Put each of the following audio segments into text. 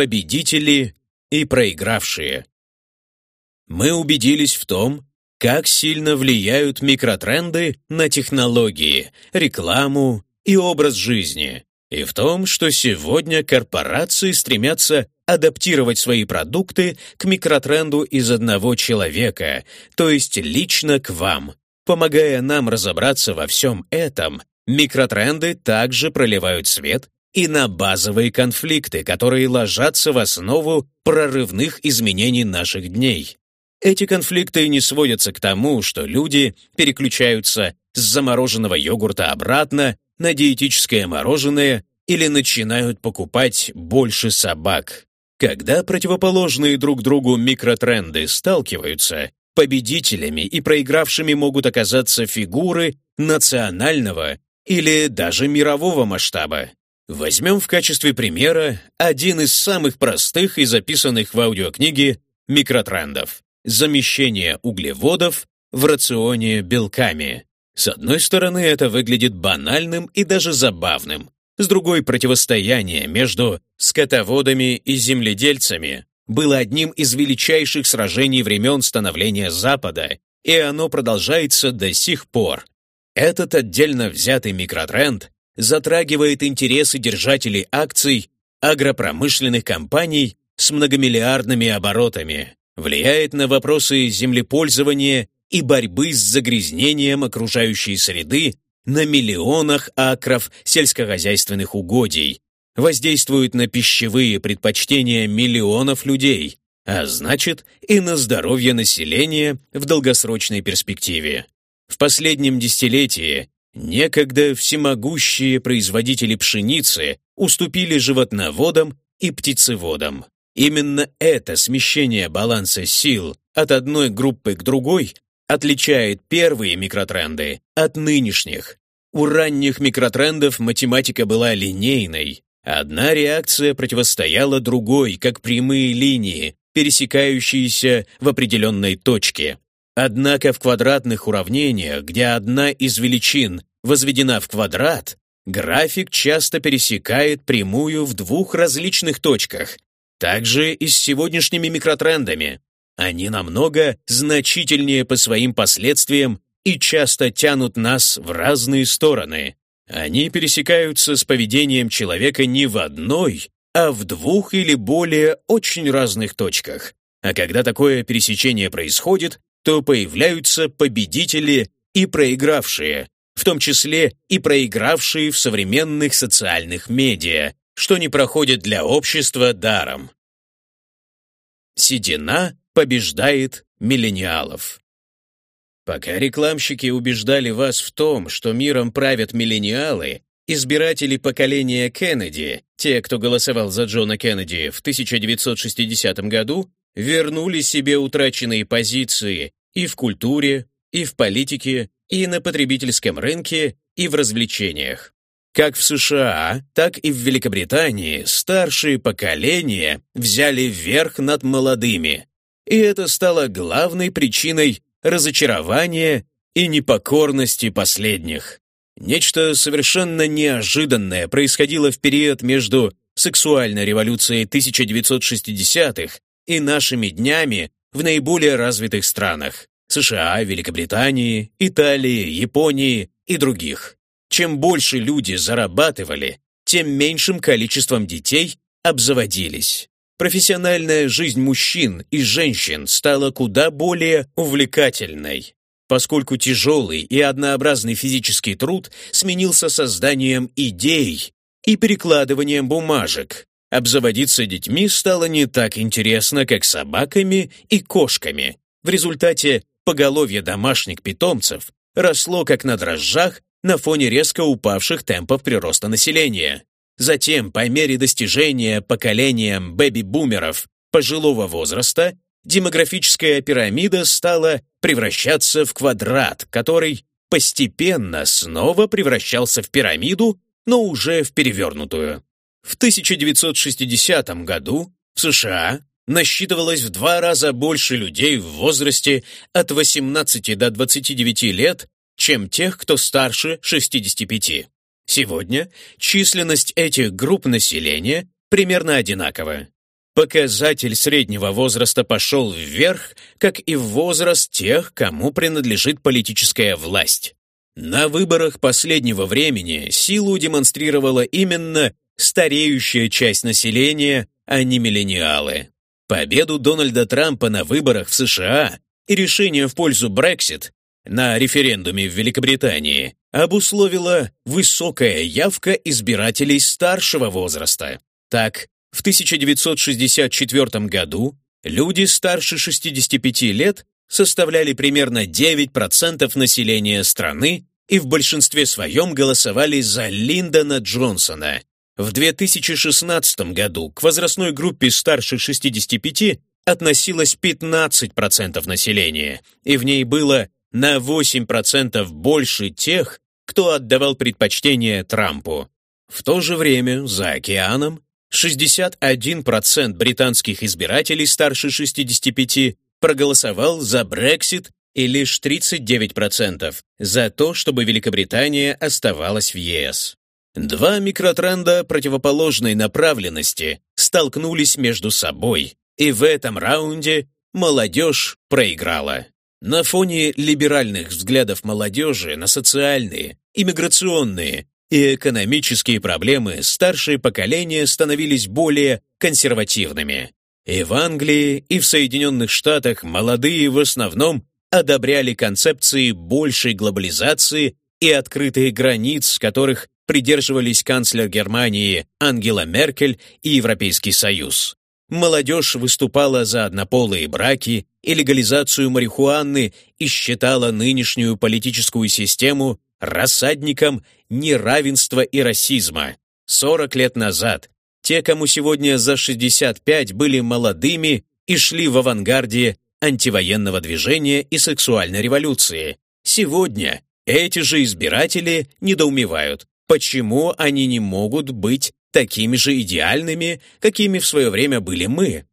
победители и проигравшие. Мы убедились в том, как сильно влияют микротренды на технологии, рекламу и образ жизни, и в том, что сегодня корпорации стремятся адаптировать свои продукты к микротренду из одного человека, то есть лично к вам. Помогая нам разобраться во всем этом, микротренды также проливают свет и на базовые конфликты, которые ложатся в основу прорывных изменений наших дней. Эти конфликты не сводятся к тому, что люди переключаются с замороженного йогурта обратно на диетическое мороженое или начинают покупать больше собак. Когда противоположные друг другу микротренды сталкиваются, победителями и проигравшими могут оказаться фигуры национального или даже мирового масштаба. Возьмем в качестве примера один из самых простых и записанных в аудиокниге микротрендов – замещение углеводов в рационе белками. С одной стороны, это выглядит банальным и даже забавным. С другой, противостояние между скотоводами и земледельцами было одним из величайших сражений времен становления Запада, и оно продолжается до сих пор. Этот отдельно взятый микротренд затрагивает интересы держателей акций агропромышленных компаний с многомиллиардными оборотами, влияет на вопросы землепользования и борьбы с загрязнением окружающей среды на миллионах акров сельскохозяйственных угодий, воздействует на пищевые предпочтения миллионов людей, а значит и на здоровье населения в долгосрочной перспективе. В последнем десятилетии Некогда всемогущие производители пшеницы уступили животноводам и птицеводам. Именно это смещение баланса сил от одной группы к другой отличает первые микротренды от нынешних. У ранних микротрендов математика была линейной. Одна реакция противостояла другой, как прямые линии, пересекающиеся в определенной точке. Однако в квадратных уравнениях, где одна из величин возведена в квадрат, график часто пересекает прямую в двух различных точках. Также и с сегодняшними микротрендами. Они намного значительнее по своим последствиям и часто тянут нас в разные стороны. Они пересекаются с поведением человека не в одной, а в двух или более очень разных точках. А когда такое пересечение происходит, то появляются победители и проигравшие, в том числе и проигравшие в современных социальных медиа, что не проходит для общества даром. Седина побеждает миллениалов. Пока рекламщики убеждали вас в том, что миром правят миллениалы, избиратели поколения Кеннеди, те, кто голосовал за Джона Кеннеди в 1960 году, вернули себе утраченные позиции и в культуре, и в политике, и на потребительском рынке, и в развлечениях. Как в США, так и в Великобритании старшие поколения взяли верх над молодыми, и это стало главной причиной разочарования и непокорности последних. Нечто совершенно неожиданное происходило в период между сексуальной революцией 1960-х и нашими днями в наиболее развитых странах – США, Великобритании, Италии, Японии и других. Чем больше люди зарабатывали, тем меньшим количеством детей обзаводились. Профессиональная жизнь мужчин и женщин стала куда более увлекательной, поскольку тяжелый и однообразный физический труд сменился созданием идей и перекладыванием бумажек, Обзаводиться детьми стало не так интересно, как собаками и кошками. В результате поголовье домашних питомцев росло как на дрожжах на фоне резко упавших темпов прироста населения. Затем, по мере достижения поколением бэби-бумеров пожилого возраста, демографическая пирамида стала превращаться в квадрат, который постепенно снова превращался в пирамиду, но уже в перевернутую. В 1960 году в США насчитывалось в два раза больше людей в возрасте от 18 до 29 лет, чем тех, кто старше 65. Сегодня численность этих групп населения примерно одинакова. Показатель среднего возраста пошел вверх, как и возраст тех, кому принадлежит политическая власть. На выборах последнего времени силу демонстрировала именно стареющая часть населения, а не миллениалы. Победу Дональда Трампа на выборах в США и решение в пользу Брексит на референдуме в Великобритании обусловила высокая явка избирателей старшего возраста. Так, в 1964 году люди старше 65 лет составляли примерно 9% населения страны и в большинстве своем голосовали за Линдона Джонсона. В 2016 году к возрастной группе старше 65 относилось 15% населения, и в ней было на 8% больше тех, кто отдавал предпочтение Трампу. В то же время за океаном 61% британских избирателей старше 65 проголосовал за Брексит и лишь 39% за то, чтобы Великобритания оставалась в ЕС. Два микротренда противоположной направленности столкнулись между собой, и в этом раунде молодежь проиграла. На фоне либеральных взглядов молодежи на социальные, иммиграционные и экономические проблемы старшие поколения становились более консервативными. И в Англии, и в Соединенных Штатах молодые в основном одобряли концепции большей глобализации и открытых границ, которых придерживались канцлер Германии Ангела Меркель и Европейский Союз. Молодежь выступала за однополые браки и легализацию марихуаны и считала нынешнюю политическую систему рассадником неравенства и расизма. 40 лет назад те, кому сегодня за 65, были молодыми и шли в авангарде антивоенного движения и сексуальной революции. Сегодня эти же избиратели недоумевают, почему они не могут быть такими же идеальными, какими в свое время были мы.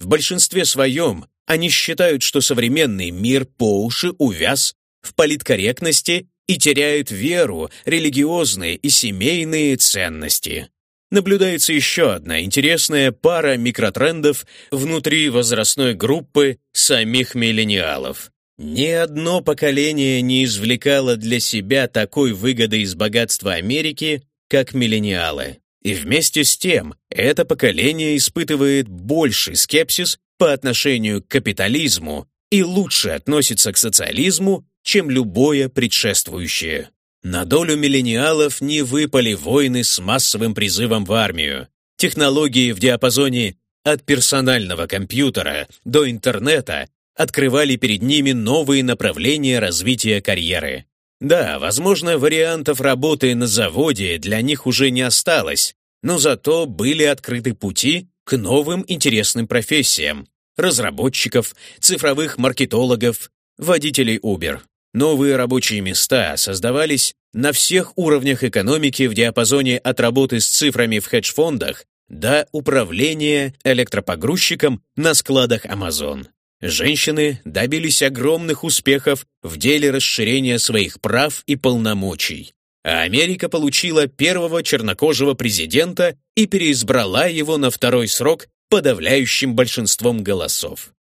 В большинстве своем они считают, что современный мир по уши увяз в политкорректности и теряет веру, религиозные и семейные ценности наблюдается еще одна интересная пара микротрендов внутри возрастной группы самих миллениалов. Ни одно поколение не извлекало для себя такой выгоды из богатства Америки, как миллениалы. И вместе с тем, это поколение испытывает больший скепсис по отношению к капитализму и лучше относится к социализму, чем любое предшествующее. На долю миллениалов не выпали войны с массовым призывом в армию. Технологии в диапазоне от персонального компьютера до интернета открывали перед ними новые направления развития карьеры. Да, возможно, вариантов работы на заводе для них уже не осталось, но зато были открыты пути к новым интересным профессиям – разработчиков, цифровых маркетологов, водителей Uber. Новые рабочие места создавались на всех уровнях экономики в диапазоне от работы с цифрами в хедж-фондах до управления электропогрузчиком на складах Amazon. Женщины добились огромных успехов в деле расширения своих прав и полномочий. А Америка получила первого чернокожего президента и переизбрала его на второй срок подавляющим большинством голосов.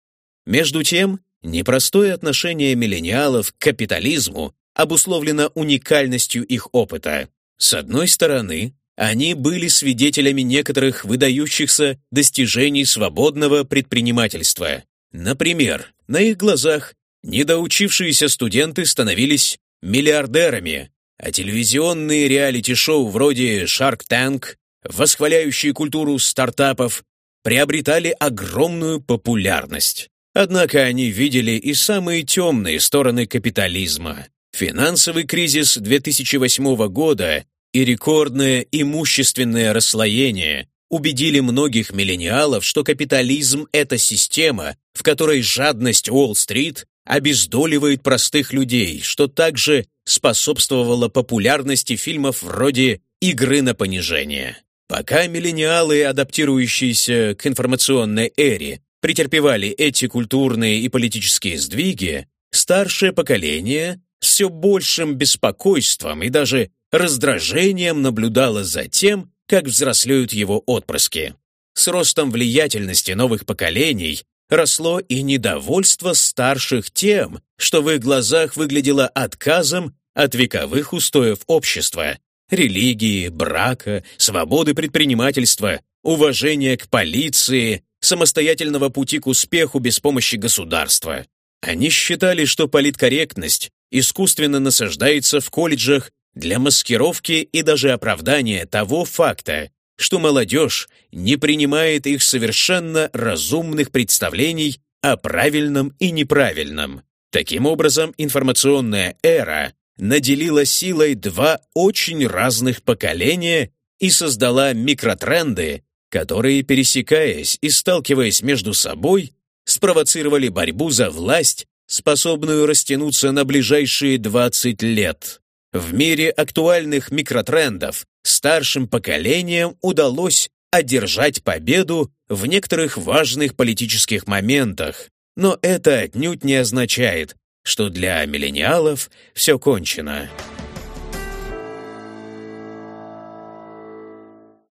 Между тем, Непростое отношение миллениалов к капитализму обусловлено уникальностью их опыта. С одной стороны, они были свидетелями некоторых выдающихся достижений свободного предпринимательства. Например, на их глазах недоучившиеся студенты становились миллиардерами, а телевизионные реалити-шоу вроде Shark Tank, восхваляющие культуру стартапов, приобретали огромную популярность. Однако они видели и самые темные стороны капитализма. Финансовый кризис 2008 года и рекордное имущественное расслоение убедили многих миллениалов, что капитализм – это система, в которой жадность Уолл-стрит обездоливает простых людей, что также способствовало популярности фильмов вроде «Игры на понижение». Пока миллениалы, адаптирующиеся к информационной эре, претерпевали эти культурные и политические сдвиги, старшее поколение все большим беспокойством и даже раздражением наблюдало за тем, как взрослеют его отпрыски. с ростом влиятельности новых поколений росло и недовольство старших тем, что в их глазах выглядело отказом от вековых устоев общества, религии, брака, свободы предпринимательства, уважения к полиции, самостоятельного пути к успеху без помощи государства. Они считали, что политкорректность искусственно насаждается в колледжах для маскировки и даже оправдания того факта, что молодежь не принимает их совершенно разумных представлений о правильном и неправильном. Таким образом, информационная эра наделила силой два очень разных поколения и создала микротренды, которые, пересекаясь и сталкиваясь между собой, спровоцировали борьбу за власть, способную растянуться на ближайшие 20 лет. В мире актуальных микротрендов старшим поколениям удалось одержать победу в некоторых важных политических моментах, но это отнюдь не означает, что для миллениалов все кончено.